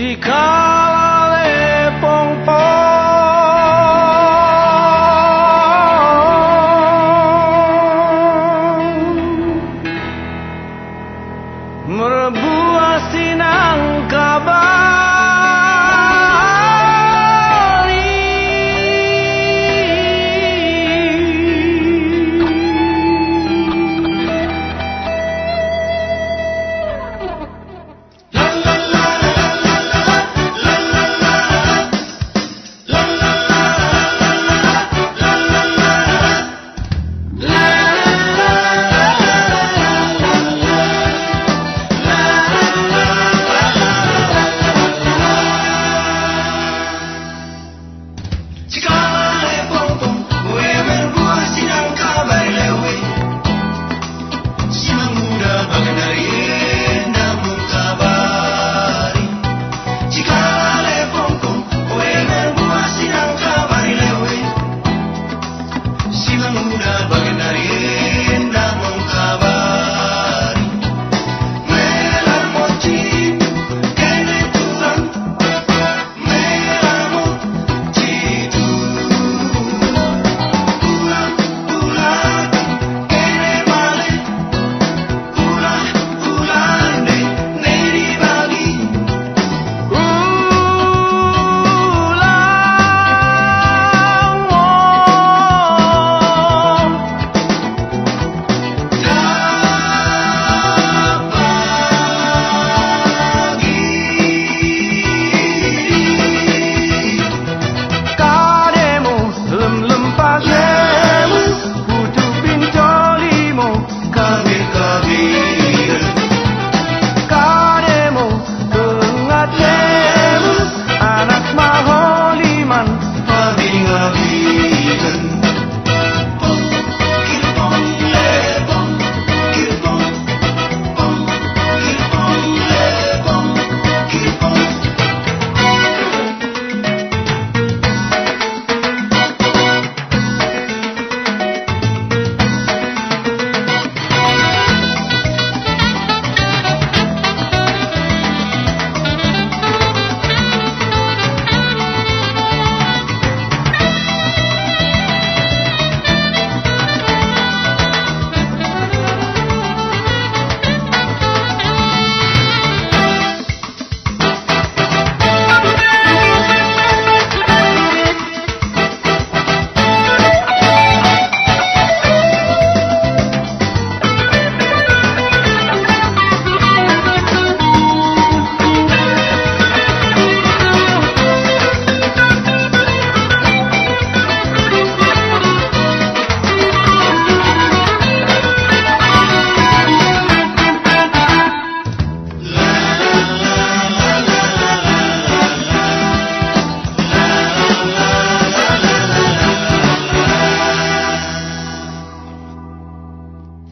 She called.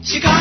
Chicago.